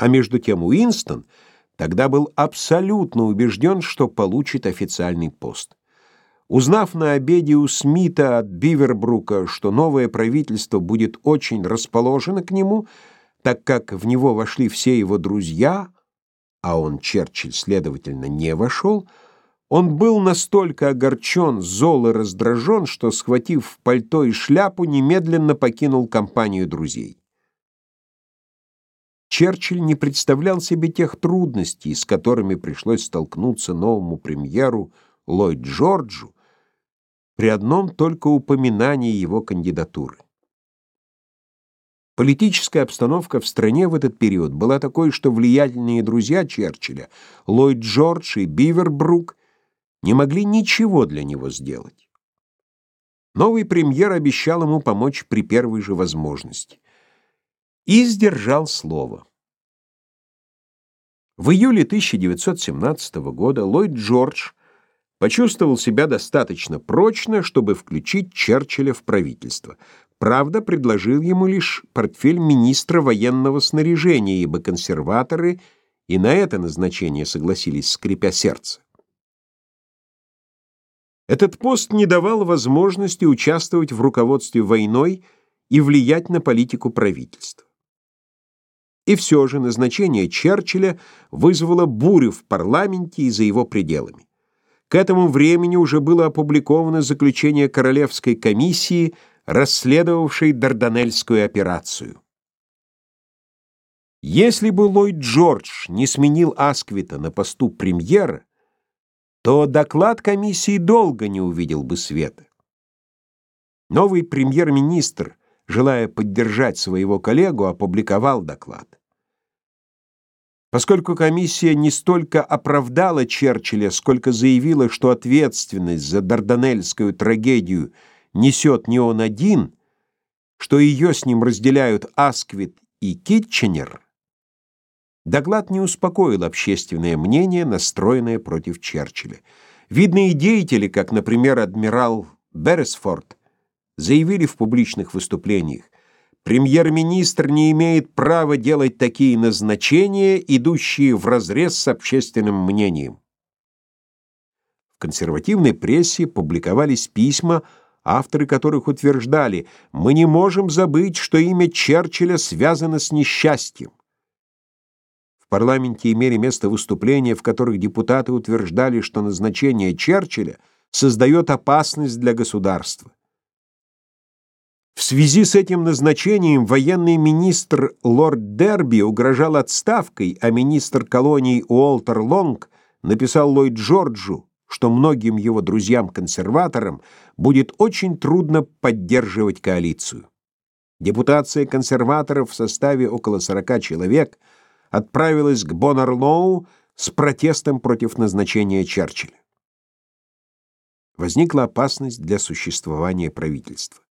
А между тем Уинстон тогда был абсолютно убежден, что получит официальный пост. Узнав на обеде у Смита от Бивербрука, что новое правительство будет очень расположено к нему, так как в него вошли все его друзья, а он, Черчилль, следовательно, не вошел, он был настолько огорчен, зол и раздражен, что, схватив пальто и шляпу, немедленно покинул компанию друзей. Черчилль не представлял себе тех трудностей, с которыми пришлось столкнуться новому премьеру Ллойд Джорджу при одном только упоминании его кандидатуры. Политическая обстановка в стране в этот период была такой, что влиятельные друзья Черчилля, Ллойд Джордж и Бивербрук, не могли ничего для него сделать. Новый премьер обещал ему помочь при первой же возможности. И сдержал слово. В июле 1917 года Ллойд Джордж почувствовал себя достаточно прочно, чтобы включить Черчилля в правительство. Правда, предложил ему лишь портфель министра военного снаряжения, ибо консерваторы и на это назначение согласились, скрипя сердце. Этот пост не давал возможности участвовать в руководстве войной и влиять на политику правительства. И все же назначение Черчилля вызвало бурю в парламенте и за его пределами. К этому времени уже было опубликовано заключение Королевской комиссии, расследовавшей Дарданельскую операцию. Если бы Ллойд Джордж не сменил Асквита на посту премьера, то доклад комиссии долго не увидел бы света. Новый премьер-министр, желая поддержать своего коллегу, опубликовал доклад. Поскольку комиссия не столько оправдала Черчилля, сколько заявила, что ответственность за Дарданельскую трагедию несет не он один, что ее с ним разделяют Асквит и Китченер, доклад не успокоил общественное мнение, настроенное против Черчилля. Видные деятели, как, например, адмирал Берресфорд, заявили в публичных выступлениях, Премьер-министр не имеет права делать такие назначения, идущие вразрез с общественным мнением. В консервативной прессе публиковались письма, авторы которых утверждали, мы не можем забыть, что имя Черчилля связано с несчастьем. В парламенте имели место выступления, в которых депутаты утверждали, что назначение Черчилля создает опасность для государства. Связи с этим назначением военный министр лорд Дерби угрожал отставкой, а министр колоний Уолтер Лонг написал Ллойд Джорджу, что многим его друзьям-консерваторам будет очень трудно поддерживать коалицию. Депутация консерваторов в составе около 40 человек отправилась к Боннерлоу с протестом против назначения Черчилля. Возникла опасность для существования правительства.